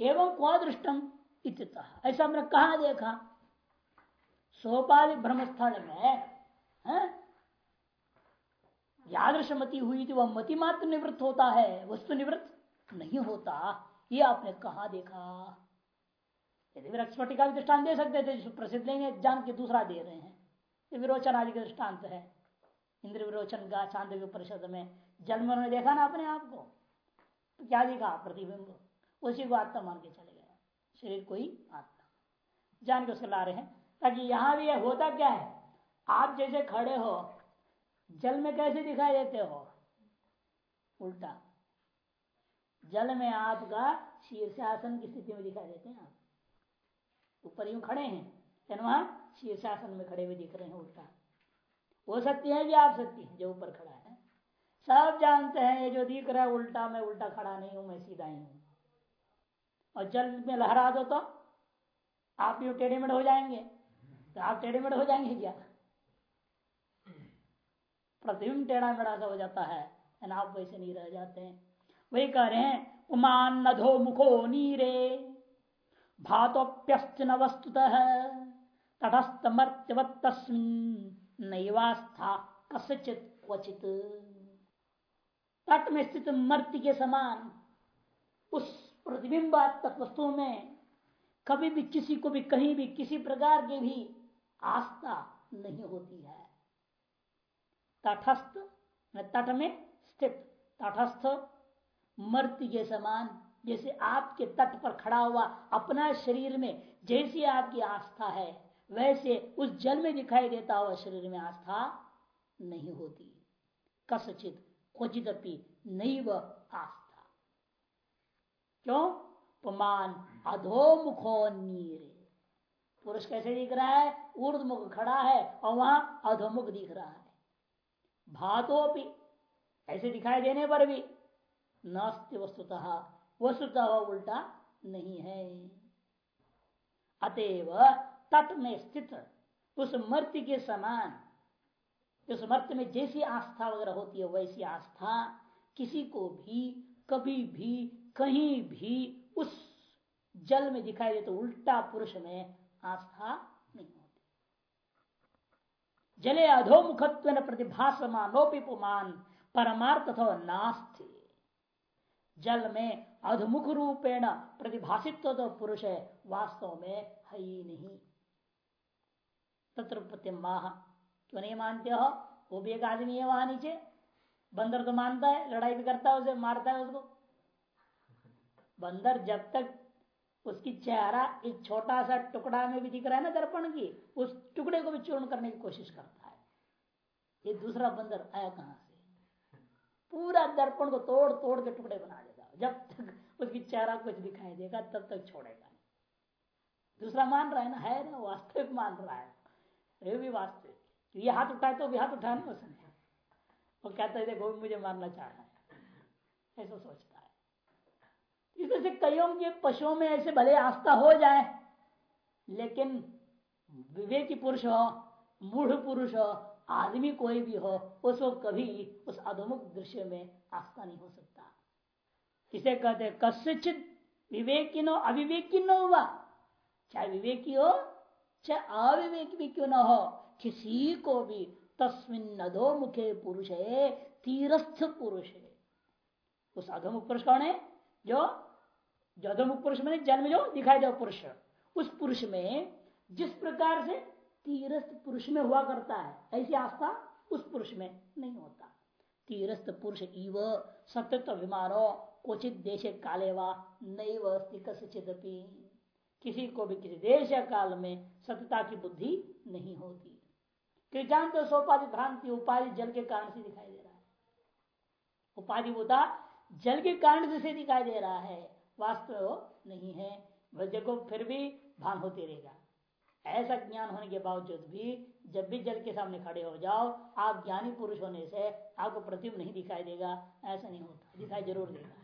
एवं क्वा दृष्टम ऐसा हमने कहा देखा? सोपाधि ब्रह्म स्थल में यादृश मति हुई थी, वह मति मात्र निवृत्त होता है, वस्तु निवृत्त नहीं होता। ये आपने कहा देखा? यदि विरक्षपटी का भी दृष्टान दे सकते थे प्रसिद्ध लेंगे जान के दूसरा दे रहे हैं। ये विरोचन आदि का दृष्टांत है। इंद्र विरोचन का चाँद परिषद में जन्म ने देखा ना अपने आप को तो क्या देखा? प्रतिबिंब। उसी को आत्मा मान के चले गए। शरीर को ही आत्मा। जान के उसको ला रहे हैं, ताकि यहाँ भी होता क्या है? आप जैसे खड़े हो, जल में कैसे दिखाई देते हो? उल्टा। जल में आपका शीर्षासन की स्थिति में दिखाई देते हैं आप। ऊपर यूँ खड़े हैं, लेकिन वहाँ शीर्षासन में खड़े हुए दिख रहे हैं उल्टा। वो सत्य है कि आप सत्य है, जो ऊपर खड़ा है। सब जानते हैं, ये जो दिख रहा है उल्टा, मैं उल्टा खड़ा नहीं हूँ, मैं सीधा ही हूँ। और जल में लहरा दो तो आप भी टेढ़ेमेढ़ हो जाएँगे। तो आप टेढ़े मेढ़ हो जाएँगे क्या? प्रतिबिंब टेढ़ा मेढ़ा सा हो जाता है आप वैसे नहीं रह जाते हैं। वही कह रहे हैं, उमान नधो मुखो नीरे भातोप्यस्त न वस्तुतः तटस्थ मर्त्यवत नैवास्था कसचित क्वचित। तट में स्थित मर्त्य के समान उस प्रतिबिंबात्मक वस्तुओं में कभी भी किसी को भी कहीं भी किसी प्रकार की भी आस्था नहीं होती है। तटस्थ तट में स्थित तटस्थ मर्त्य के समान जैसे आपके तट पर खड़ा हुआ अपना शरीर में जैसी आपकी आस्था है, वैसे उस जल में दिखाई देता हुआ शरीर में आस्था नहीं होती। कसचित क्वचित नहीं वह आस्था। क्यों? पुमान अधोमुखो नीरे पुरुष कैसे दिख रहा है? ऊर्धमुख खड़ा है और वहाँ अधोमुख दिख रहा है। भातो भी ऐसे दिखाई देने पर भी नास्ति वस्तुतः। वस्तुतः उल्टा नहीं है। अतएव तट में स्थित उस मर्त्य के समान, उस मर्त्य में जैसी आस्था वगैरह होती है, वैसी आस्था किसी को भी कभी भी कहीं भी उस जल में दिखाई दे तो उल्टा पुरुष में आस्था नहीं होती। जले अधोमुखत्व प्रतिभासमानोपि पुमान परमार्थ नास्ति। जल में अधमुख रूपेण प्रतिभाषित तो पुरुष है, वास्तव में है ही नहीं। तत्र माह, क्यों नहीं मानते हो? वो भी एक आदमी है वहाँ नीचे। बंदर तो मानता है, लड़ाई भी करता है उसे, मारता है उसको। बंदर जब तक उसकी चेहरा एक छोटा सा टुकड़ा में भी दिख रहा है ना दर्पण की, उस टुकड़े को भी चूर्ण करने की कोशिश करता है। ये दूसरा बंदर आया कहाँ से? पूरा दर्पण को तोड़ तोड़ के टुकड़े बना देगा जब तक उसकी चेहरा कुछ दिखाई देगा, तब तक छोड़ेगा दूसरा मान रहा है ना है ना, वास्तविक मान रहा है। ये भी वास्तविक ये हाथ उठाए तो भी हाथ उठाए ना उसने। वो कहता है, देखो, मुझे मारना चाह रहा है। ऐसा सोचता इसमें से कईयों के पशुओं में ऐसे भले आस्था हो जाए, लेकिन विवेकी पुरुष हो, मूढ़ पुरुष हो, आदमी कोई भी हो उसको कभी उस अधोमुख दृश्य में आस्था नहीं हो सकता। इसे कहते कस्यचित विवेकी नो अविवेकी न हुआ चाहे विवेकी हो, चाहे अविवेक भी क्यों न हो, किसी को भी तस्मिन अधोमुखे पुरुष है तीरस्थ पुरुष। है उस अधोमुख पुरुष कौन है? जो जो पुरुष में जन्म जो दिखाई दे पुरुष। उस पुरुष में जिस प्रकार से तीरस्थ पुरुष में हुआ करता है, ऐसी आस्था उस पुरुष में नहीं होता। तीरस्थ पुरुष इव सत्यत्व अभिमानो क्वचित देश काले वा किसी को भी किसी देश या काल में सत्यता की बुद्धि नहीं होती। क्योंकि सोपाधि भ्रांति उपाधि जल के कारण से दिखाई दे रहा है। उपाधि होता जल के कारण से दिखाई दे रहा है। वास्तव नहीं है। देखो फिर भी भान होती रहेगा। ऐसा ज्ञान होने के बावजूद भी जब भी जल के सामने खड़े हो जाओ, आप ज्ञानी पुरुष होने से आपको प्रतिबिंब नहीं दिखाई देगा। ऐसा नहीं होता, दिखाई ज़रूर देगा।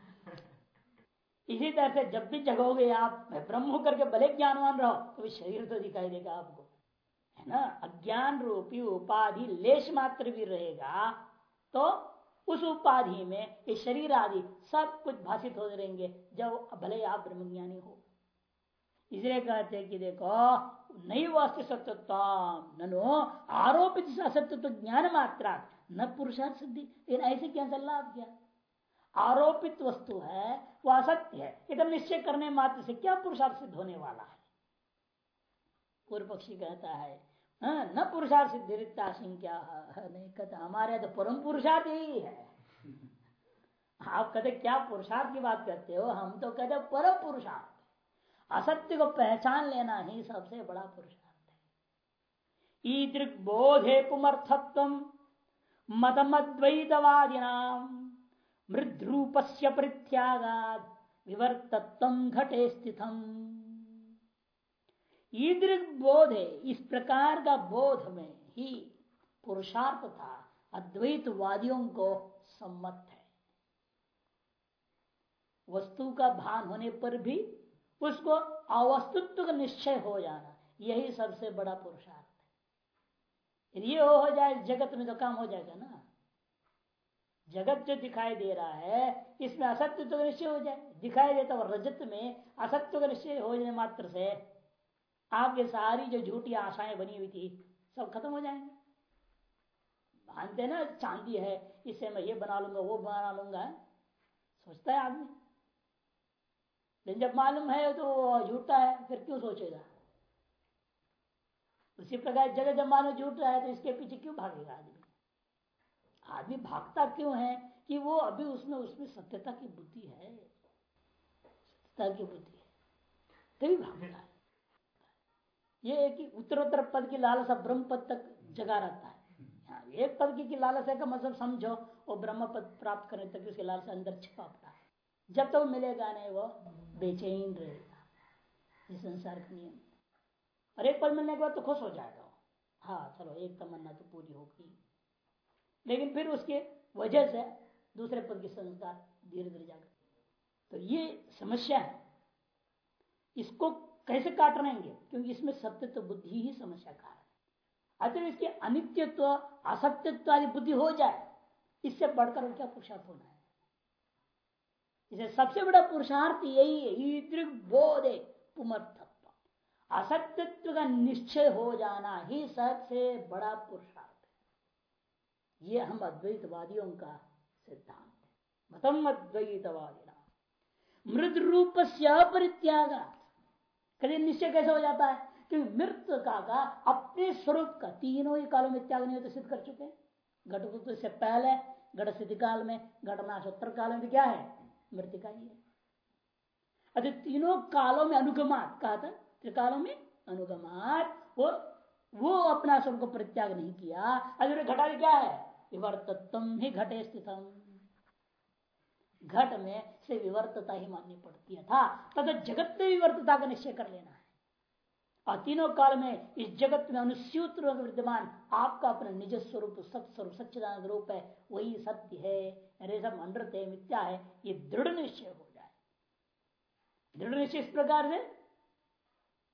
इसी तरह से जब भी जगोगे आप, मैं ब्रह्म करके भले ज्ञानवान रहो तो शरीर तो दिखाई देगा आपको। है ना? अज्ञान रूपी उपाधि, लेश मात्र भी रहेगा तो उस उपाधि में ये शरीर आदि सब कुछ भाषित हो रहेंगे जब भले आप ब्रह्मज्ञानी हो। इसलिए कहते हैं कि देखो नहीं वास्तव सत्यत्व ननो आरोपित असत्यत्व ज्ञान मात्रा न पुरुषार्थ सिद्धि। लेकिन ऐसे क्या लाभ क्या? आरोपित वस्तु है वह असत्य है। एकदम निश्चय करने मात्र से क्या पुरुषार्थ सिद्ध होने वाला है? पूर्व पक्षी कहता हाँ, न पुरुषार्थ सिद्धिता क्या नहीं, कहते हमारे तो परम पुरुषार्थ यही है। आप कहते क्या पुरुषार्थ की बात करते हो? हम तो कहते परम पुरुषार्थ। असत्य को पहचान लेना ही सबसे बड़ा पुरुषार्थ है। ईदृक बोधे पुमर्थत्व, मतमद्वैतवादिना मृद्रूप से परित्यागाद, विवर्तत्व घटे स्थितम। ईदृक बोध है, इस प्रकार का बोध में ही पुरुषार्थ था, अद्वैतवादियों को सम्मत है। वस्तु का भान होने पर भी उसको अवस्तुत्व का निश्चय हो जाना, यही सबसे बड़ा पुरुषार्थ है। ये हो जाए, जगत में तो काम हो जाएगा ना। जगत जो दिखाई दे रहा है, इसमें असत्य तो निश्चय हो जाए। दिखाई देता और रजत में असत्य का निश्चय हो जाने मात्र से आपके सारी जो झूठी आशाएँ बनी हुई थी, सब खत्म हो जाएँगे। मानते ना, चांदी है इससे मैं ये बना लूँगा, वो बना लूँगा सोचता है आदमी। लेकिन जब मालूम है तो झूठा है, फिर क्यों सोचेगा? उसी प्रकार जगह जब मालूम झूठ है तो इसके पीछे क्यों भागेगा आदमी? आदमी भागता क्यों है कि वो अभी उसमें उसमें सत्यता की बुद्धि है? सत्यता की बुद्धि है। तभी भागता है। ये एक उत्तरोत्तर पद की लालसा ब्रह्म पद तक जगा रहता है। हाँ, एक पद की, लालसा का मतलब समझो वो ब्रह्म पद प्राप्त करने तक उसके लालसा अंदर छिपा पड़ा है। जब तक तो मिलेगा नहीं वो बेचैन रहेगा। ये संसार का नियम और एक पद मिलने के बाद तो खुश हो जाएगा हाँ चलो एक तमन्ना तो पूरी हो गई। लेकिन फिर उसके वजह से दूसरे पद के संस्कार धीरे धीरे जाकर तो ये समस्या है। इसको कैसे काट रहेंगे क्योंकि इसमें सत्य तो बुद्धि ही समस्या का है। अतः इसके अनित्यत्व असत्यत्व आदि बुद्धि हो जाए, इससे बढ़कर क्या पुरुषार्थ होना है? इसे सबसे बड़ा पुरुषार्थ यही है ईदृग बोधे असत्यत्व का निश्चय हो जाना ही सबसे बड़ा पुरुषार्थ है। ये हम अद्वैतवादियों का सिद्धांत है। मतम अद्वैतवादी मृद रूप से अपरित्याग। कभी निश्चय कैसे हो जाता है कि मृत का, का अपने स्वरूप का तीनों ही कालों में त्याग नहीं सिद्ध कर चुके घट से पहले घट स्थिति काल में घटनाशोत्तर काल में क्या है? मृतिका ही है। अरे तीनों कालों में अनुगमात कहा था त्रिकालों में अनुगमात वो वो अपना स्वरूप को परित्याग नहीं किया। अरे घटा क्या है? ही घटे स्थितम। घट में से विवर्तता ही माननी पड़ती है। था, तथा जगत में विवर्तता का निश्चय कर लेना है। और तीनों काल में इस जगत में अनुस्यूत विद्यमान आपका अपना निज स्वरूप सत्स्वरूप, सच्चिदानंद रूप है, वही सत्य है। अरे, सब अनृत है, मिथ्या है, ये दृढ़ निश्चय हो जाए। दृढ़ निश्चय इस प्रकार से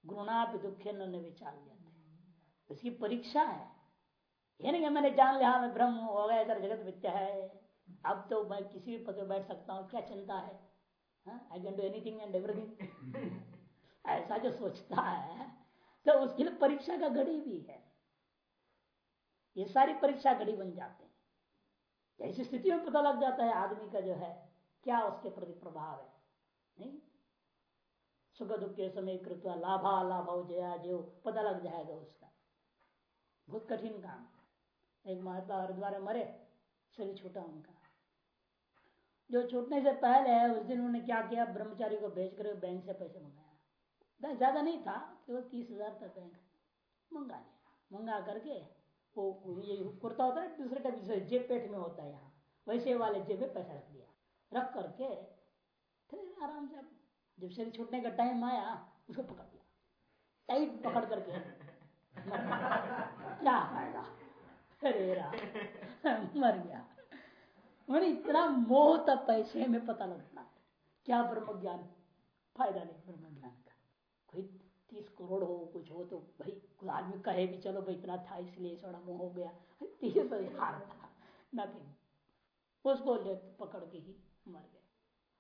गुरुनाप दुखे न विचार जाते इसकी परीक्षा है। ये नहीं मैंने जान लिया, मैं ब्रह्म हो गया, इधर जगत मिथ्या है। अब तो मैं किसी भी पद पर बैठ सकता हूँ क्या चिंता है? I can do anything and everything ऐसा जो सोचता है तो उसके लिए परीक्षा का घड़ी भी है। ये सारी परीक्षा घड़ी बन जाते हैं। ऐसी स्थिति में पता लग जाता है आदमी का जो है क्या उसके प्रति प्रभाव है? नहीं? सुख दुख के समय कृत्वा लाभा लाभ जया जो पता लग जाएगा उसका। बहुत कठिन काम। एक महात्मा हरिद्वार मरे शरीर छूटा उनका। जो छूटने से पहले है उस दिन उन्होंने क्या किया? ब्रह्मचारी को भेज कर बैंक से पैसे मंगाया। ज़्यादा नहीं था केवल तीस हज़ार तक बैंक मंगा लिया। मंगा करके वो ये कुर्ता होता है दूसरे टाइप से जेब पेट में होता है यहाँ। वैसे वाले जेब में पैसा रख दिया। रख करके फिर आराम से जब शरीर छूटने का टाइम आया उसको पकड़ लिया। टाइट पकड़ करके। क्या फ़ायदा? अरे मर गया। मैंने इतना मोह तब पैसे में पता लगता है। क्या ब्रह्म ज्ञान फ़ायदा नहीं ब्रह्म ज्ञान का। कोई तीस करोड़ हो कुछ हो तो भाई कोई आदमी कहे भी चलो भाई इतना था इसलिए थोड़ा मोह हो गया। तीस हज़ार था नथिंग उसको ले पकड़ के ही मर गए।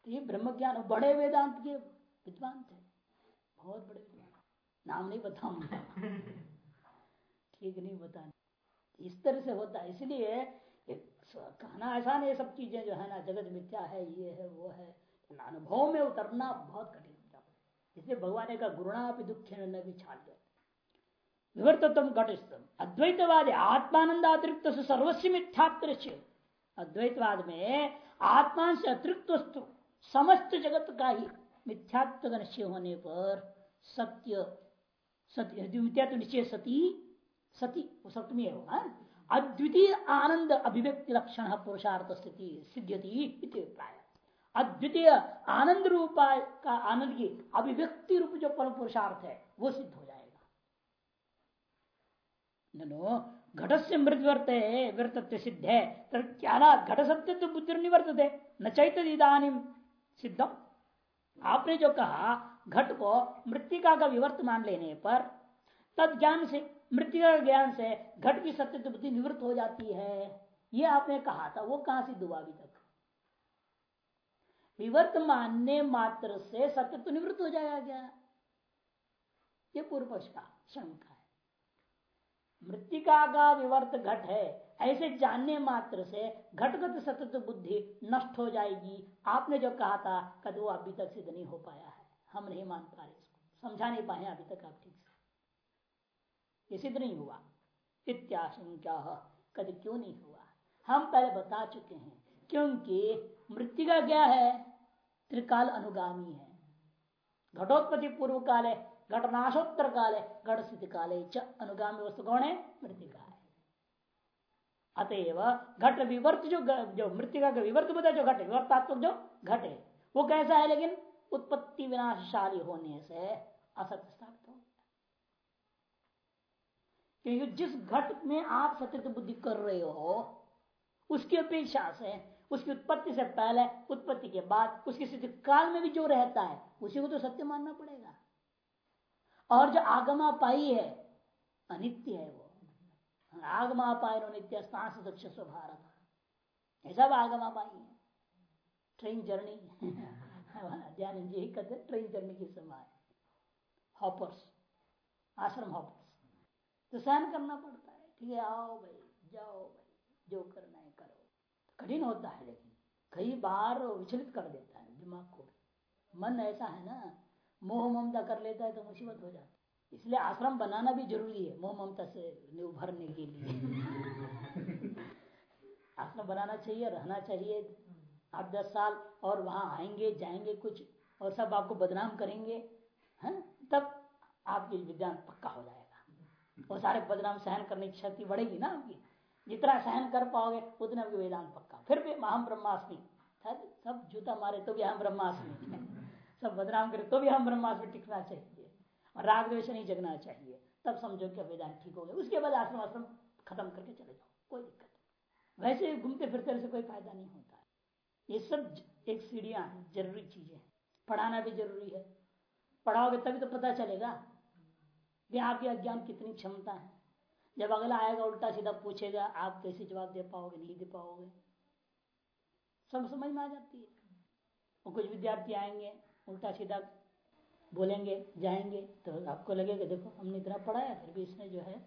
तो ये ब्रह्म ज्ञान बड़े वेदांत के विद्वान थे बहुत बड़े विद्वान नाम नहीं बताऊँगा। ठीक नहीं बताना। इस तरह से होता है। इसलिए कहना ऐसा नहीं सब चीज़ें जो है ना, जगत मिथ्या है, ये है, वो है। अनुभव में उतरना बहुत कठिन होता है। इसलिए भगवान ने कहा गुरुणा भी दुख न भी छाल विवर्तम घटस्थम अद्वैतवाद आत्मानंद अतिरिक्त सर्वस्व मिथ्यात्र अद्वैतवाद में आत्मा से अतिरिक्त वस्तु, समस्त जगत का ही मिथ्यात्व का निश्चय होने पर सत्य सत्य निश्चय सती सती सप्तमी है हाँ? अद्वितीय आनंद अभिव्यक्ति लक्षण पुरुषार्थ स्थिति सिद्ध्यति अद्वितीय आनंद रूपा का आनंद की अभिव्यक्ति रूप जो परम पुरुषार्थ है, वो सिद्ध हो जाएगा। नो घट से मृत वर्त वर्तत्व सिद्ध है तो क्या ना घट सत्य तो बुद्धि निवर्त है न चैत इधानी सिद्धम आपने जो कहा, घट को मृतिका का विवर्त मान लेने पर तद ज्ञान से मृत्यु ज्ञान से घट की सत्य तो बुद्धि निवृत्त हो जाती है। ये आपने कहा था, वो कहाँ से दुआ अभी तक? विवर्त मानने मात्र से सत्य तो निवृत्त हो जाएगा क्या ये पूर्व पक्ष का शंका है। मृतिका का विवर्त घट है, ऐसे जानने मात्र से घटगत सत्य बुद्धि नष्ट हो जाएगी। आपने जो कहा था, कद वो अभी तक सिद्ध नहीं हो पाया है। हम नहीं मान पा रहे इसको। समझा नहीं पाए अभी तक आप ठीक से। ये सिद्ध नहीं हुआ। इत्याशंका कद क्यों नहीं हुआ? हम पहले बता चुके हैं, क्योंकि मृत्यु क्या है? त्रिकाल अनुगामी है। घटोत्पत्ति पूर्व काल है घटनाशोत्तर काल है घट स्थिति काल है अनुगामी वस्तु कौन है? मृतिका है। अतएव घट विवर्त जो जो मृतिका का विवर्त बता जो घट विवर्तात्मक जो घट है, वो कैसा है लेकिन उत्पत्ति विनाशशाली होने से असत्य स्थापित क्योंकि जिस घट में आप सत्य बुद्धि कर रहे हो, उसकी अपेक्षा से, उसकी उत्पत्ति से पहले, उत्पत्ति के बाद, उसकी स्थिति काल में भी जो रहता है, उसी को तो सत्य मानना पड़ेगा। और जो आगमा पाई है, अनित्य है वो। आगमा पाई नित्य स्थान से दक्ष भारत ऐसा आगमा पाई है। Train journey. ध्यान जी कहते ट्रेन जर्नी के समय। हॉपर्स, आश्रम हॉपर्स। तो सहन करना पड़ता है ठीक है आओ भाई, जाओ भाई, जो करना है करो। कठिन होता है लेकिन कई बार विचलित कर देता है दिमाग को मन ऐसा है ना, मोह ममता कर लेता है तो मुसीबत हो जाती है। इसलिए आश्रम बनाना भी ज़रूरी है, मोह ममता से उभरने के लिए। आश्रम बनाना चाहिए, रहना चाहिए। आठ दस साल और वहाँ आएँगे, जाएँगे कुछ और सब आपको बदनाम करेंगे, हैं? तब आपकी विज्ञान पक्का हो जाएगा। वो सारे बदनाम सहन करने की शक्ति बढ़ेगी ना आपकी। जितना सहन कर पाओगे, उतना आपके वेदांत पक्का। फिर भी हम ब्रह्मास्मि। सब जूता मारे तो भी हम ब्रह्मास्मि। सब बदनाम करे तो भी हम ब्रह्मास्मि टिकना चाहिए। और राग द्वेष नहीं जगना चाहिए। तब समझो कि वेदांत ठीक हो गया। उसके बाद आश्रम आश्रम खत्म करके चले जाओ। कोई दिक्कत नहीं। वैसे घूमते फिरते से कोई फ़ायदा नहीं होता। है ये सब एक सीढ़ियाँ हैं, ज़रूरी चीज़ें पढ़ाना भी ज़रूरी है। पढ़ाओगे तभी तो पता चलेगा। कि आपके अज्ञान कितनी क्षमता है? जब अगला आएगा, उल्टा सीधा पूछेगा, आप कैसे जवाब दे पाओगे, नहीं दे पाओगे? सब समझ में आ जाती है। और कुछ विद्यार्थी आएँगे, उल्टा सीधा बोलेंगे, जाएँगे तो आपको लगेगा, देखो, हमने इतना पढ़ाया, फिर भी इसने जो है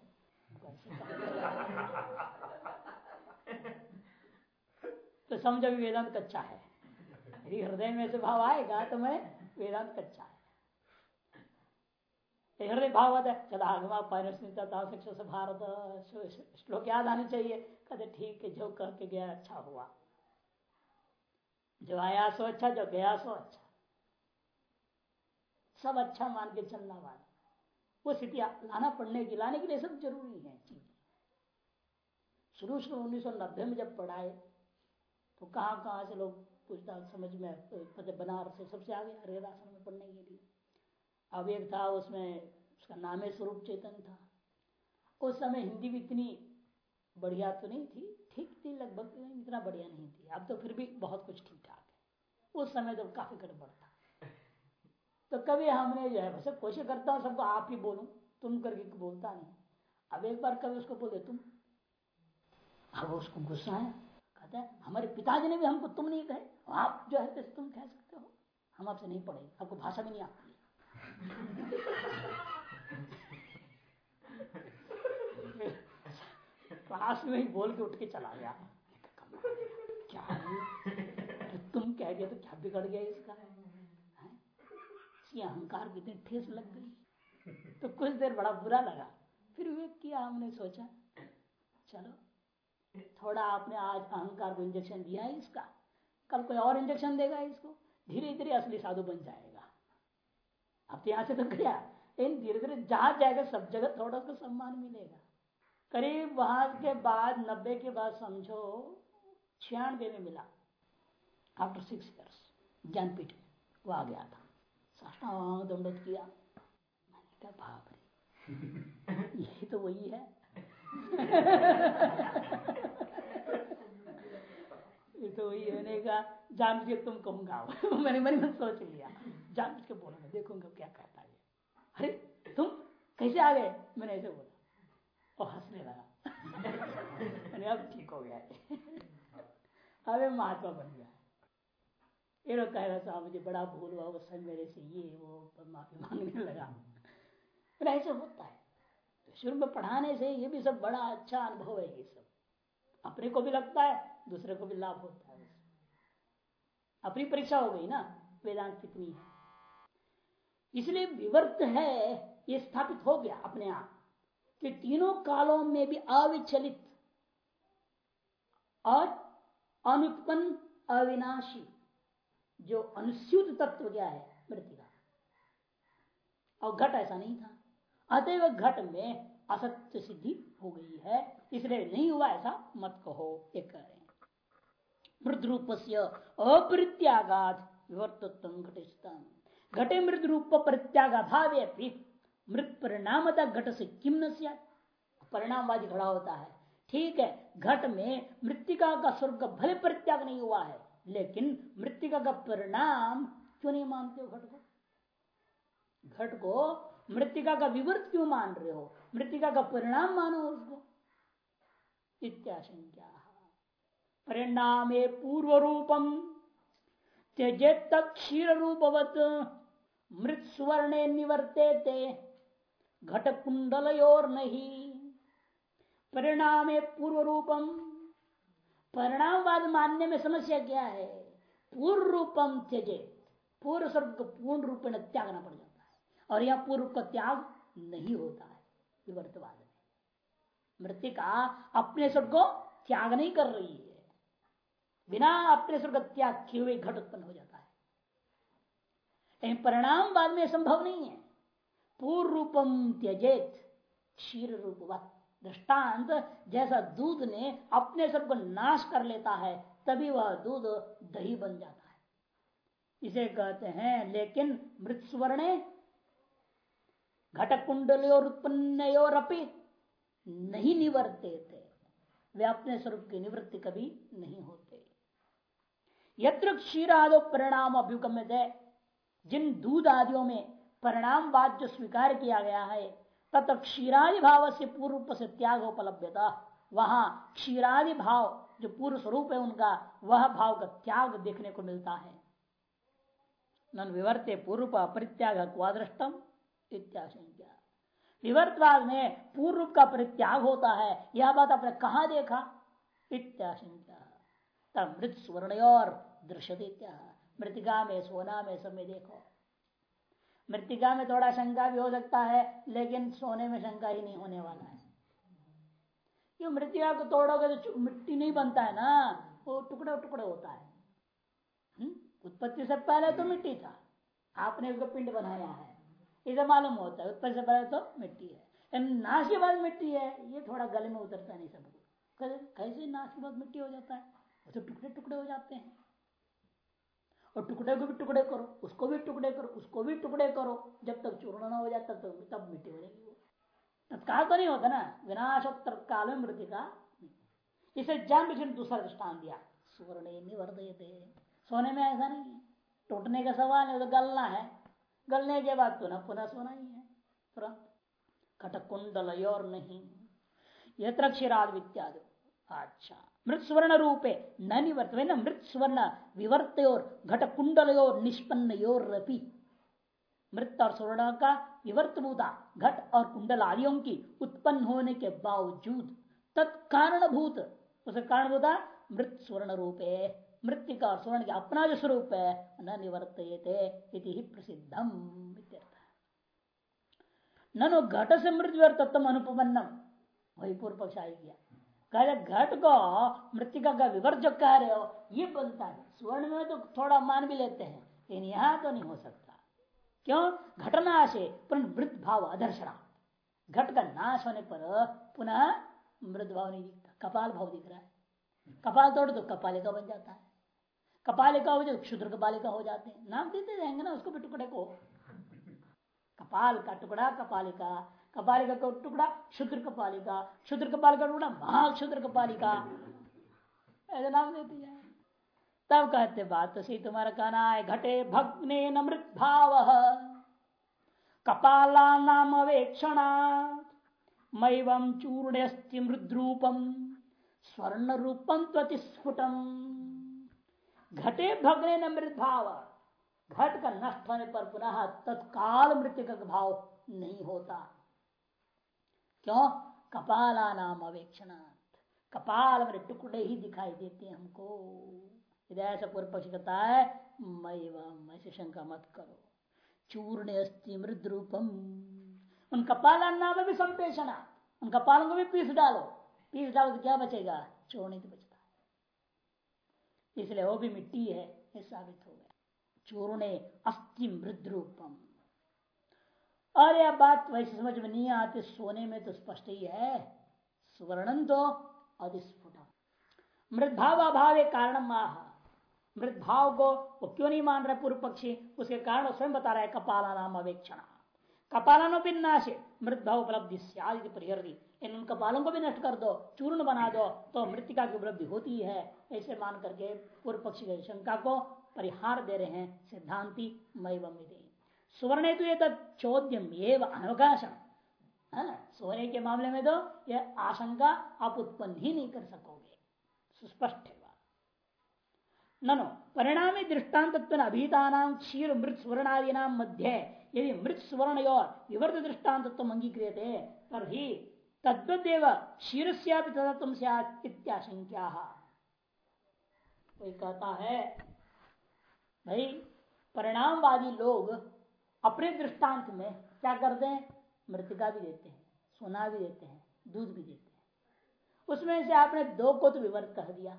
तो समझो वेदांत कच्चा है। हृदय में से भाव आएगा तो मैं वेदांत कच्चा हृदय भाव है चला आगमा भारत श्लोक याद आने चाहिए। कहते, ठीक है, जो कह के गया अच्छा हुआ। जो आया, सो अच्छा जो गया, सो अच्छा। सब अच्छा मान के चलना वाला वो स्थिति लाना पढ़ने की, लाने के लिए सब ज़रूरी है शुरू शुरू उन्नीस सौ नब्बे में जब पढ़ाए तो कहाँ कहाँ से लोग पूछता, समझ में बनारस से सबसे आगे हरिदासन में पढ़ने के लिए। अब एक था, उसमें उसका नाम है स्वरूप चेतन था। उस समय हिंदी भी इतनी बढ़िया तो नहीं थी, ठीक थी लगभग इतना बढ़िया नहीं थी। अब तो फिर भी बहुत कुछ ठीक ठाक है। उस समय तो काफ़ी गड़बड़ था। तो कभी हमने जो है वैसे कोशिश करता हूँ सबको आप ही बोलूँ, तुम करके बोलता नहीं। अब एक बार कभी उसको बोले, तुम अब उसको गुस्सा है कहते हैं, हमारे पिताजी ने भी हमको तुम नहीं कहे, आप जो है तुम कह सकते हो, हम आपसे नहीं पढ़ेंगे, आपको भाषा भी नहीं आती क्लास में ही बोल के उठ के चला गया। क्या है? तुम कह दिया तो क्या बिगड़ गया इसका? इसकी अहंकार की इतनी ठेस लग गई। तो कुछ देर बड़ा बुरा लगा। फिर विवेक किया हमने सोचा, चलो, थोड़ा आपने आज अहंकार को इंजेक्शन दिया है इसका। कल कोई और इंजेक्शन देगा इसको। धीरे धीरे असली साधु बन जाएगा। अब तो यहाँ से तो गया। लेकिन धीरे धीरे जहाँ जाएगा सब जगह थोड़ा उसको सम्मान मिलेगा। करीब वहाँ के बाद नब्बे के बाद समझो छियानवे में मिला। आफ्टर सिक्स ईयर्स ज्ञानपीठ में। वो आ गया था। साष्टांग दंडोत किया। मैंने कहा बाप रे। यही तो वही है। तो वही है कहा जान के तुम कहूँगा। मैंने मैंने मन सोच लिया। जान के बोलूँगा देखूँगा क्या कहता है। अरे, तुम कैसे आ गए? मैंने ऐसे बोला। और हंसने लगा। मैंने अब ठीक हो गया अबे, महात्मा बन गया। ये लोग कह रहा साहब, मुझे बड़ा भूल हुआ उस समय मेरे से ये, वो माफ़ी मांगने लगा। फिर ऐसे होता है। तो शुरू में पढ़ाने से ये भी सब बड़ा अच्छा अनुभव है, ये सब। अपने को भी लगता है दूसरे को भी लाभ होता है अपनी परीक्षा हो गई ना, वेदांत कितनी है इसलिए विवर्त है, ये स्थापित हो गया अपने आप, कि तीनों कालों में भी अविचलित और अनुत्पन्न अविनाशी, जो अनुस्यूत तत्व क्या है? मृतिका। और घट ऐसा नहीं था। अतएव घट में असत्य सिद्धि हो गई है। इसलिए नहीं हुआ ऐसा मत कहो एक कह रहे मृद रूप से अपरित्यागात विवर्तत्व घटिस्तम घटे मृद रूप परित्याग अभाव मृत परिणाम घट से किम न परिणामवादी खड़ा होता है। ठीक है, घट में मृतिका का स्वर्ग भले परित्याग नहीं हुआ है, लेकिन मृतिका का परिणाम क्यों नहीं मानते हो घट को? घट को मृतिका का विवर्त क्यों मान रहे हो? मृतिका का परिणाम मानो उसको। इत्याशंका परिणाम पूर्व रूपम त्यजेत क्षीर रूपवत मृत सुवर्ण निवर्ते घट कुंडल और नहीं परिणाम पूर्व रूपम परिणामवाद मानने में समस्या क्या है? पूर्व रूपम त्यजे पूर्व स्वरूप को पूर्ण रूप में त्यागना पड़ जाता है। और यह पूर्व का त्याग नहीं होता है। विवर्तवाद में। मृतिका अपने स्वरूप को त्याग नहीं कर रही है। बिना अपने स्वर्ग त्याग किए हुए घट उत्पन्न हो जाता है। परिणाम बाद में संभव नहीं है। पूर्व रूपम त्यजेत, क्षीर रूपवत, दृष्टांत, जैसा दूध ने अपने सबको नाश कर लेता है, तभी वह दूध दही बन जाता है। इसे कहते हैं, लेकिन मृत स्वर्ण कुंडल और उत्पन्न और अपी नहीं निवर्ते थे वे अपने स्वरूप की निवृत्ति कभी नहीं होते। यत्र क्षीरादो परिणाम अभ्युगम्य जिन दूध आदियों में परिणामवाद जो स्वीकार किया गया है तथा क्षीरादि भाव से पूर्व रूप से त्याग उपलब्धता वहाँ क्षीरादि भाव जो पूर्व स्वरूप है उनका, वह भाव का त्याग देखने को मिलता है। नन विवर्ते पूर्व परित्याग क्वादृष्टम इत्याशंका विवर्तवाद में पूर्व रूप का परित्याग होता है, यह बात आपने कहा देखा? इत्याशंका मृत स्वर्ण और दृश्य मृतिका में सोना में सब में देखो। मृतिका में थोड़ा शंका भी हो सकता है लेकिन सोने में शंका ही नहीं होने वाला है। क्यों मृतिका को तोड़ोगे तो मिट्टी नहीं बनता है ना। वो टुकड़े टुकड़े होता है। हम्म? उत्पत्ति से पहले तो मिट्टी था। आपने उसको पिंड बनाया है। इसे मालूम होता है उत्पत्ति से पहले तो मिट्टी है। नाश के बाद मिट्टी है। ये थोड़ा गले में उतरता नहीं सबको कैसे नाश के बाद मिट्टी हो जाता है? तो टुकड़े टुकड़े हो जाते हैं। और टुकड़े को भी टुकड़े करो, उसको भी टुकड़े करो, उसको भी टुकड़े करो। जब तक चूर्ण ना हो जाता तो तब मिट्टी बनेगी वो। तत्काल तो नहीं होता ना। विनाशोत्तर काल में मृत्यु का इसे जान बिछड़ दूसरा दृष्टान दिया। सुवर्ण निवर्दय सोने में ऐसा नहीं है। टूटने का सवाल है तो गलना है। गलने के बाद पुनः पुनः सोना ही है। तुरंत। कटकुंडल और नहीं। यत्र क्षीराद इत्यादि अच्छा। मृत स्वर्ण रूपे न निवर्त न मृत स्वर्ण विवर्तोर घट कुंडलोर निष्पन्न मृत और स्वर्ण का विवर्तभूता, घट और कुंडल आदियों की उत्पन्न होने के बावजूद, तत्कारणभूत। उसका कारणभूता मृत स्वर्ण रूपे मृत्यु का स्वर्ण का अपना जो स्वरूप है, न निवर्तयते प्रसिद्धम ननु घट से मृत्यु तत्व अनुपन्नम वही पूर्व पक्ष आई गया कह घट को मृतिका का विवर्त जो कह रहे हो, ये बनता है। स्वर्ण में तो थोड़ा मान भी लेते हैं, लेकिन यहाँ तो नहीं हो सकता। क्यों? घटना से पुनः भाव अदर्शना घट का नाश होने पर पुनः मृद भाव नहीं दिखता, कपाल भाव दिख रहा है। कपाल तोड़ तो कपालिका बन जाता है। कपालिका हो जाए क्षुद्र कपालिका हो जाते हैं। नाम देते रहेंगे ना, उसको भी टुकड़े को। कपाल का टुकड़ा कपालिका कपालिका का टुकड़ा क्षुद्र कपालिका। क्षुद्र कपालिका टुकड़ा महाक्षुद्र कपालिका। ऐसे नाम देते जाए तब कहते बात तो सही तुम्हारा कहना है, घटे भग्ने नमृत भाव। कपाला नाम अवेक्षणा मैवम चूर्ण अस्थि मृद्रूपम स्वर्ण रूपम प्रतिस्फुटम घटे भगने न मृत भाव। घट का नष्ट होने पर पुनः तत्काल मृत्यु का भाव नहीं होता। क्यों? कपाला नाम अवेक्षण कपाल मेरे टुकड़े ही दिखाई देते हैं हमको। ऐसा पूर्व पक्ष कहता है, मैं ऐसे शंका मत करो। चूर्ण अस्थि मृद रूपम। उन कपाला नाम भी संपेषणा उन कपालों को भी पीस डालो। पीस डालो तो क्या बचेगा? चोर नहीं तो बचता इसलिए वो भी मिट्टी है, ये साबित हो गया। चूर्ण अस्थि मृद रूपम। और यह बात वैसे समझ में नहीं आती, सोने में तो स्पष्ट ही है। सुवर्णन तो अधिस्फुट मृदभाव अभाव कारण माह मृदभाव को वो क्यों नहीं मान रहे पूर्व पक्षी? उसके कारण स्वयं बता रहा है कपाला नाम अवेक्षण कपालानोपिन्नाशे मृत भाव उपलब्धि परिहरती इन कपालों को भी नष्ट कर दो, चूर्ण बना दो तो मृतिका की उपलब्धि होती है। ऐसे मान करके पूर्व पक्षी की शंका को परिहार दे रहे हैं सिद्धांति मई सुवर्ण तो ये चौद्यम एवं अनवकाशम सोने के मामले में तो यह आशंका आप उत्पन्न ही नहीं कर सकोगे। सुस्पष्ट है ननो परिणामी दृष्टांत अभीता क्षीर मृत स्वर्णादि मध्य यदि मृत स्वर्ण और विवर्त दृष्टांत अंगीक्रिय तभी तद्वदेव क्षीर तदत्व इत्याशंक्या। कोई कहता है, भाई, परिणामवादी लोग अपने दृष्टांत में क्या करते हैं? मृतिका भी देते हैं, सोना भी देते हैं, दूध भी देते हैं। उसमें से आपने दो को तो विवर्त कह दिया,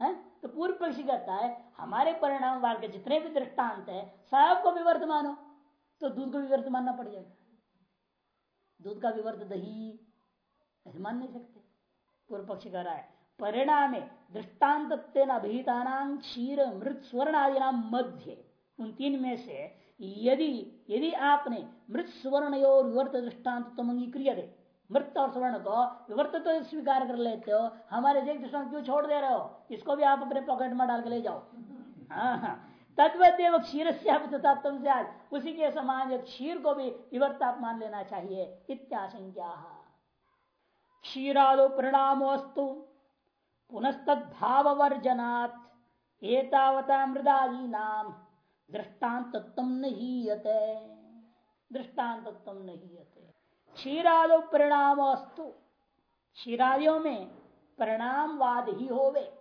है? तो पूर्व पक्षी कहता है, हमारे परिणाम वाल के जितने भी दृष्टांत है, सबको विवर्त मानो तो दूध को विवर्त मानना पड़ जाएगा। दूध का विवर्त दही, ऐसे मान नहीं सकते। पूर्व पक्षी कह रहा है, परिणाम दृष्टांत अभिहितानाम क्षीर मृत स्वर्ण आदि नाम मध्य, उन तीन में से यदि यदि आपने मृत सुवर्ण और विवर्त दृष्टांत तो अंगीक्रिय दे मृत और स्वर्ण को विवर्त तो स्वीकार कर लेते हो हमारे जय दृष्टांत क्यों छोड़ दे रहे हो? इसको भी आप अपने पॉकेट में डाल के ले जाओ। हाँ, हाँ। तत्वदेव क्षीर से आज उसी के समान क्षीर को भी विवर्त आप मान लेना चाहिए इत्याशंका क्षीरादो परिणामोस्तु पुनस्तभावर्जनात् एतावता मृदादी नाम दृष्टांत नहीं दृष्टांत नहीं क्षीरादो परिणाम अस्तु। क्षीरादियों में परिणामवाद ही होवे।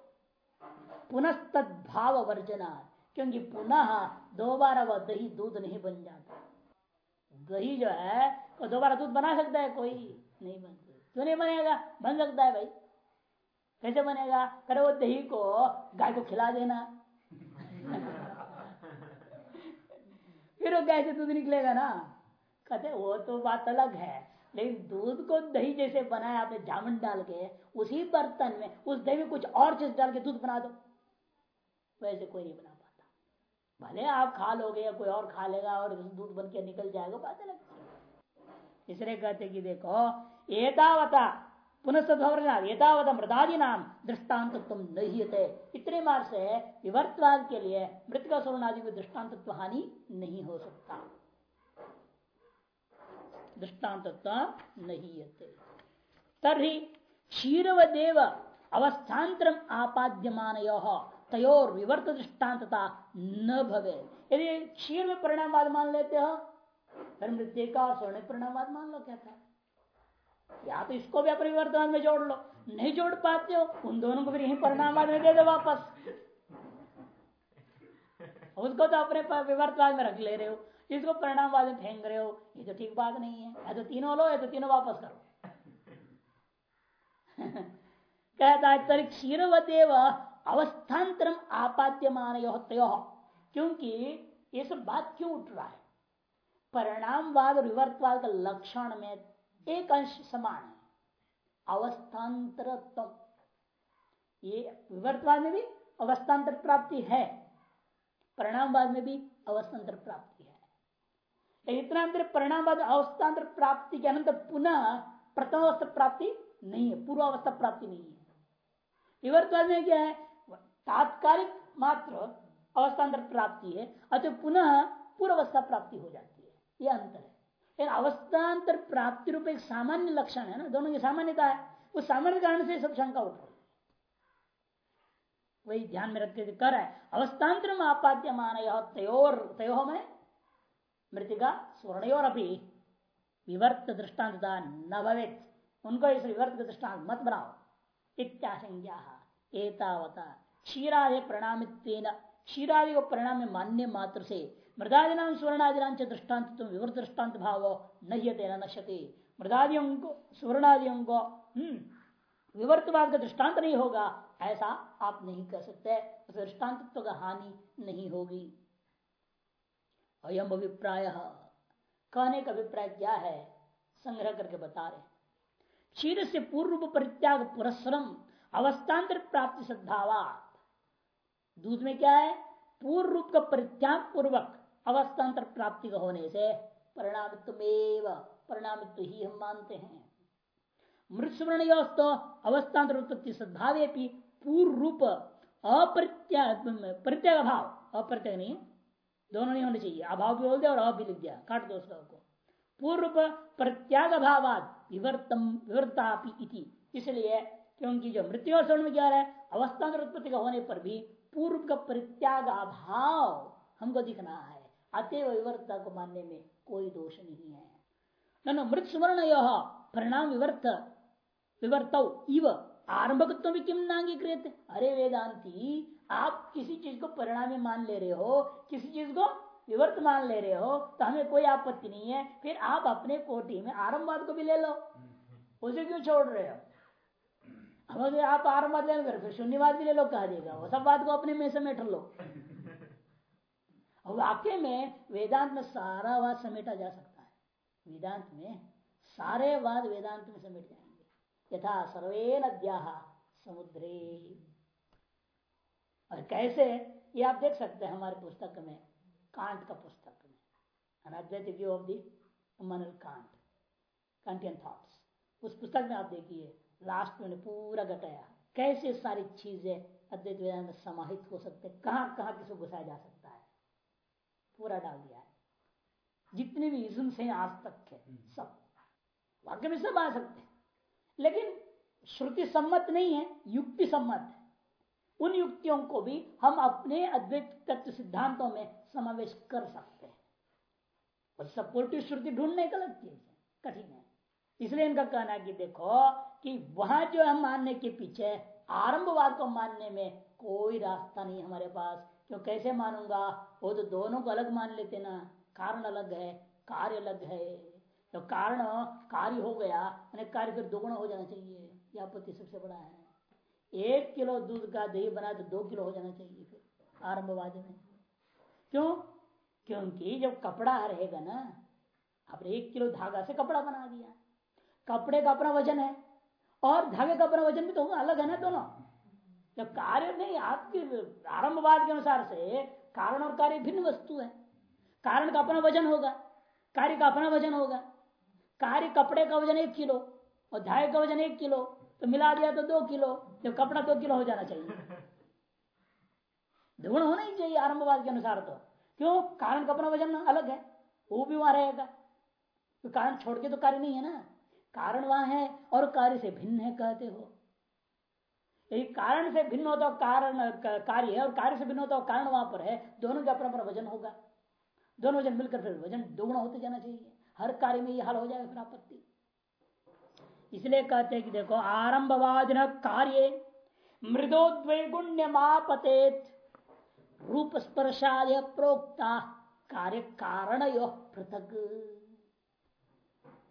पुनस्त भाव वर्जना क्योंकि पुनः दोबारा वह दही दूध नहीं बन जाता। दही जो है, वो दोबारा दूध बना सकता है कोई? नहीं बन क्यों नहीं बनेगा? बन सकता है भाई। कैसे बनेगा? करे वो दही को, गाय को खिला देना। फिर वो गाय से दूध निकलेगा ना? कहते वो तो बात अलग है, लेकिन दूध को दही जैसे बनाया आपने जामुन डाल के, उसी बर्तन में, उस दही में कुछ और चीज़ डाल के दूध बना दो। वैसे कोई नहीं बना पाता। भले आप खा लोगे या कोई और खा लेगा और दूध बन के निकल जाएगा, बात अलग इसलिए कहते कि देखो, एतावता पुनः एतावता मृदादि नाम दृष्टांत नहीं इतने मार से विवर्तवाद के लिए मृतिका स्वर्ण आदि में दृष्टांत हानि नहीं हो सकता। दृष्टांत नहीं तरी क्षीरवदेव अवस्थान्तरम आपाद्यमान तयोर विवर्त दृष्टान्तता न भवे यदि क्षीर में परिणामवाद मान लेते हो फिर मृत्यु का स्वर्ण परिणामवाद मान लो क्या था या तो इसको भी अपने विवर्तमान में जोड़ लो। नहीं जोड़ पाते हो, उन दोनों को फिर यही परिणामवाद में दे दो वापस। उसको तो अपने विवर्तवाद में रख ले रहे हो। इसको परिणामवाद में फेंक रहे हो। ये तो ठीक बात नहीं है। या तो तीनों लो, या तो तीनों वापस करो। कहता है, तरी क्षीरवदेव अवस्थान्तरम आपाद्यमान क्योंकि ये सब बात क्यों उठ रहा है? परिणामवाद और विवर्तवाद का लक्षण में एक अंश समान है। अवस्थान्तर ये विवर्तवाद में भी अवस्थान्तर प्राप्ति है। परिणामवाद में भी अवस्थान्तर प्राप्ति है। इतना अंतर परिणामवाद अवस्थान्तर प्राप्ति के अनंतर पुनः प्रथम अवस्था प्राप्ति नहीं है, पूर्व अवस्था प्राप्ति नहीं है। विवर्तवाद में क्या है? तात्कालिक मात्र अवस्थान्तर प्राप्ति है, अतः पुनः पूर्व अवस्था प्राप्ति हो जाती है। यह अंतर है। लेकिन अवस्थान्तर प्राप्ति रूप एक सामान्य लक्षण है ना, दोनों की सामान्यता है। उस सामान्य कारण से सब शंका उठ रही वही ध्यान में रखते हुए कर है अवस्थान्तर में आपाद्य मान तयोर तयो में मृतिका, स्वर्णयोर अभी विवर्त दृष्टांत न भवेत। उनको इस विवर्त दृष्टांत मत बनाओ। इत्याशंज्ञा एतावता, क्षीरादि प्रणामित्व क्षीरादि को परिणाम मान्य मात्र से मृदादि नाम स्वर्णादिनाम च दृष्टांत तुम विवर्त दृष्टांत भाव नह्यते न नश्यते। मृदादियों को स्वर्णादियों को हम्म, विवर्तवाद का दृष्टांत नहीं होगा ऐसा आप नहीं कह सकते। उस दृष्टांत का हानि नहीं होगी। अयम अभिप्राय। कहने का अभिप्राय क्या है? संग्रह करके बता रहे क्षीर से पूर्व परित्याग पुरस्म अवस्थान्तर प्राप्ति श्रद्धावा दूध में क्या है? पूर्व रूप का परित्याग पूर्वक अवस्थान्तर प्राप्ति का होने से परिणामित्व परिणामित्व ही हम मानते हैं। मृत अवस्थान्तर उत्पत्ति सद्भावे पूर्व रूप अप्रत्याग परित्याग अभाव अपरित्याग नहीं, दोनों नहीं होने चाहिए। अभाव भी बोल दिया और अभाव भी लिख दिया। काट दो को। पूर्व प्रत्याग अभावाद विवर्तम विवर्ता इसलिए क्योंकि जो मृत्यु और स्वर्ण में क्या है अवस्थान्तर उत्पत्ति का होने पर भी पूर्व का परित्याग अभाव हमको दिखना है। अतएव विवर्तता को मानने में कोई दोष नहीं है। न मृत सुवर्ण यह परिणाम विवर्त विवर्त इव आरंभकत्व भी किम नांगीकृत अरे वेदांती, आप किसी चीज़ को परिणामी मान ले रहे हो, किसी चीज़ को विवर्त मान ले रहे हो तो हमें कोई आपत्ति नहीं है, फिर आप अपने कोटि में आरंभवाद को भी ले लो। उसे क्यों छोड़ रहे हो? अब आप आरंभवाद ले, फिर शून्यवाद भी ले लो, कह देगा। वो सब बात को अपने में समेट लो। वाक्य में वेदांत में सारा वाद समेटा जा सकता है। वेदांत में सारे वाद वेदांत में समेट जाएँगे। यथा सर्वे नद्या समुद्रे। और कैसे? ये आप देख सकते हैं हमारे पुस्तक में, कांट का पुस्तक में। अनद्वैत व्यू ऑफ़ कांट थॉट्स उस पुस्तक में आप देखिए लास्ट में पूरा घटाया कैसे सारी चीज़ें अद्वैत वेदांत में समाहित हो सकते कहाँ कहाँ किसको घुसाया जा सकता पूरा डाल दिया है। जितने भी इज्म से आज तक है हम्म। सब। वाक्य में सब आ सकते हैं। लेकिन श्रुति सम्मत नहीं है युक्ति सम्मत है। उन युक्तियों को भी हम अपने अद्वैत तत्व सिद्धांतों में समावेश कर सकते हैं। और सपोर्टिव श्रुति ढूँढने का अलग चीज़ है कठिन है। इसलिए इनका कहना है कि देखो कि वहाँ जो हम मानने के पीछे आरंभवाद को मानने में कोई रास्ता नहीं हमारे पास। क्यों कैसे मानूँगा? वो तो दोनों को अलग मान लेते ना। कारण अलग है, कार्य अलग है। तो कारण कार्य हो गया कार्य फिर दोगुना हो जाना चाहिए। यह आपत्ति सबसे बड़ा है। एक किलो दूध का दही बना तो दो किलो हो जाना चाहिए फिर, आरंभवाद में। क्यों? क्योंकि जब कपड़ा रहेगा ना, आपने एक किलो धागा से कपड़ा बना दिया। कपड़े का अपना वज़न है, और धागे का अपना वज़न भी तो अलग है ना दोनों। जब कार्य नहीं आपके आरंभवाद के अनुसार से कारण और कार्य भिन्न वस्तु है। कारण का अपना वज़न होगा कार्य का अपना वज़न होगा। कार्य कपड़े का वज़न एक किलो और धाय का वज़न एक किलो तो मिला दिया तो दो किलो जब कपड़ा दो किलो हो जाना चाहिए। दुगुण होना ही चाहिए आरंभवाद के अनुसार तो। क्यों? कारण का अपना वज़न अलग है वो भी वहाँ रहेगा। तो कारण छोड़ के तो कार्य नहीं है ना। कारण वहाँ है और कार्य से भिन्न है कहते हो। यदि कारण से भिन्न होता कारण कार्य है और कार्य से भिन्न होता कारण वहाँ पर है। दोनों का अपना वज़न होगा। दोनों वज़न मिलकर फिर वज़न दोगुना होते जाना चाहिए। हर कार्य में यह हाल हो जाएगा फिर आपत्ति। इसलिए कहते हैं कि देखो आरंभवाद न कार्य मृदोद्वैगुण्य मापतेत रूप स्पर्शाद प्रोक्ता कार्य कारण यो पृथक।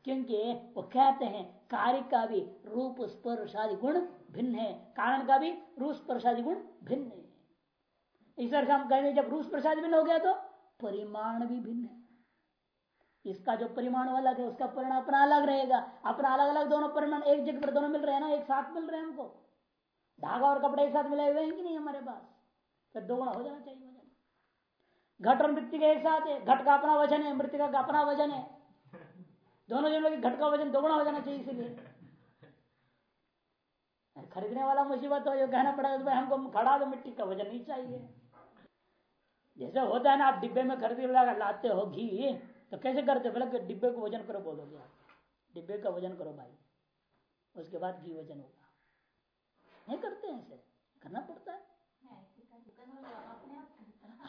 क्योंकि वो कहते हैं कार्य का भी रूप स्पर्शादि गुण भिन्न है। कारण का भी रूप स्पर्शादि गुण भिन्न है। इस से हम कहेंगे, जब रूप स्पर्शाद भिन्न हो गया तो परिमाण भी भिन्न है। इसका जो परिमाण अलग है, उसका परिणाम अपना अलग रहेगा। अपना अलग अलग दोनों परिमाण एक जगह पर दोनों मिल रहे हैं ना, एक साथ मिल रहे हैं हमको। धागा और कपड़े एक साथ मिले हुए हैं कि नहीं हमारे पास? फिर दोगुना हो जाना चाहिए। वज़न घट और मृत्यु के एक साथ है। घट का अपना वज़न है, मृत्यु का अपना वज़न है। दोनों जनों के घट का वज़न दोगुना हो जाना चाहिए इसीलिए। खरीदने वाला मुसीबत हो, जो कहना पड़ेगा तो भाई हमको खड़ा तो मिट्टी का वज़न नहीं चाहिए। जैसे होता है ना, आप डिब्बे में खरीद लाते हो घी तो कैसे करते पहले डिब्बे को वज़न करो बोलोगे आप, डिब्बे का वज़न करो भाई। उसके बाद घी वज़न होगा। नहीं करते हैं ऐसे। करना पड़ता है।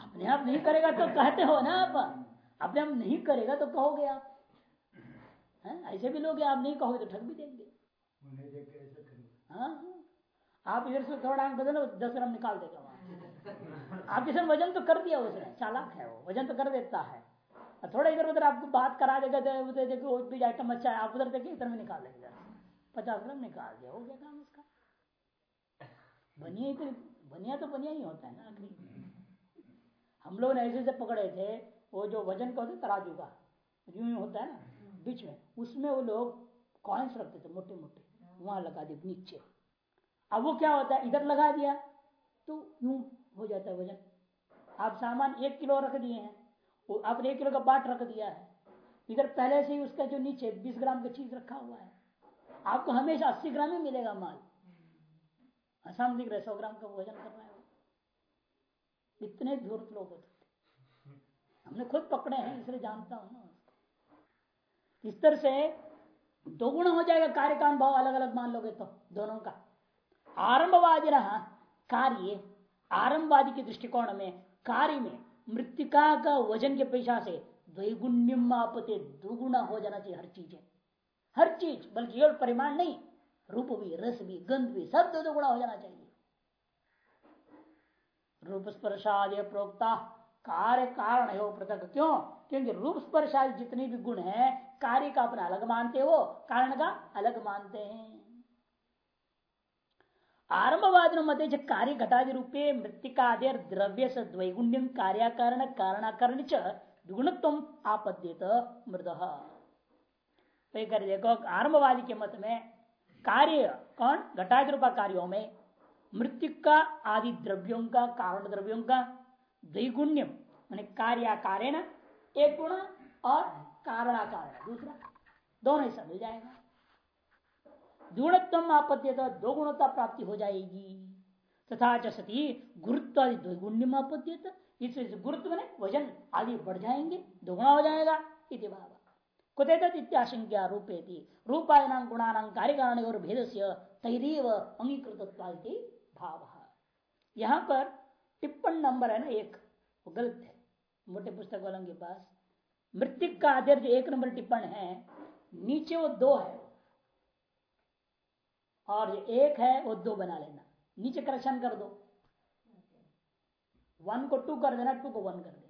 अपने आप नहीं करेगा तो कहते हो ना आप। अपने आप नहीं करेगा तो कहोगे आप। है? ऐसे भी लोग आप नहीं कहोगे तो ठग भी देंगे। हाँ? आप इधर से थोड़ा बदलो दस ग्राम निकाल देगा वहाँ। आप किसी वज़न तो कर दिया उसने चालाक है वो वज़न तो कर देता है। थोड़ा इधर उधर आपको बात करा देगा तो देखो भी आइटम अच्छा है आप उधर देखिए इधर में निकाल देंगे पचास ग्राम निकाल दिया हो गया काम उसका। बनिया तो बनिया तो बनिया ही होता है ना आखिरी। हम लोग ने ऐसे से पकड़े थे वो जो वज़न का होता है तराजू का यूँ ही होता है ना। बीच में उसमें वो लोग कॉइन्स रखते थे मोटे मोटे वहाँ लगा दिए नीचे। अब वो क्या होता है? इधर लगा दिया तो यूँ हो जाता है वज़न। आप सामान एक किलो रख दिए हैं आपने एक किलो का बाट रख दिया है। इधर पहले से ही उसका जो नीचे 20 ग्राम का चीज़ रखा हुआ है आपको हमेशा 80 ग्राम ही मिलेगा माल। आसान दिख रहा है सौ ग्राम का वज़न कर रहा है इतने धूर्त लोग होते हमने खुद पकड़े हैं इसलिए जानता हूँ ना। इस तरह से दोगुना हो जाएगा कार्य का अनुभव अलग अलग मान लोगे तो दोनों का। आरंभवादी रहा कार्य, आरंभवादी के दृष्टिकोण में, कार्य में मृतिका का वज़न के पेशा से द्विगुण्यम आपते दुगुना हो जाना चाहिए हर चीज़ हर चीज़, बल्कि केवल परिमाण नहीं, रूप भी, रस भी, गंध भी, सब दो दुगुना हो जाना चाहिए। रूप स्पर्शाद प्रोक्ता, कार्य कारण है वो पृथक। क्यों? क्योंकि रूप स्पर्शाद जितने भी गुण हैं कार्य का अपना अलग मानते हो, कारण का अलग मानते हैं। आरंभवाद मध्य कार्य घटादि रूपे मृतिकादेर द्रव्य से द्वैगुण्यम कार्याकरण कारणाकरण च द्विगुणत्व आपद्यत मृद। कर देखो, आरंभवादी के मत में कार्य कौन? घटादि रूपा कार्यों में मृत्यु का आदि द्रव्यों का, कारण द्रव्यों का द्विगुण्यम मान कार्याकारेण एक गुण और कारणाकार दूसरा, दोनों ही मिल जाएगा। गुणत्व आपत्ति तो दो गुणता प्राप्ति हो जाएगी। तथा सती, गुरुत्व आदि द्विगुण्य आपत्ति इससे गुरुत्व ने वज़न आदि बढ़ जाएँगे दोगुना हो जाएगा, इति भाव। कुतेत रूपे रूपायना गुणाना कार्यकारण और भेद से तैरीव अंगीकृत भाव। यहाँ पर टिप्पण नंबर है ना, एक, वो गलत है। मोटे पुस्तक वालों के पास मृतिक का आदर जो एक नंबर टिप्पण है, नीचे वो दो है। और जो एक है, वो दो बना लेना। नीचे करेक्शन कर दो। वन को टू कर देना टू को वन कर देना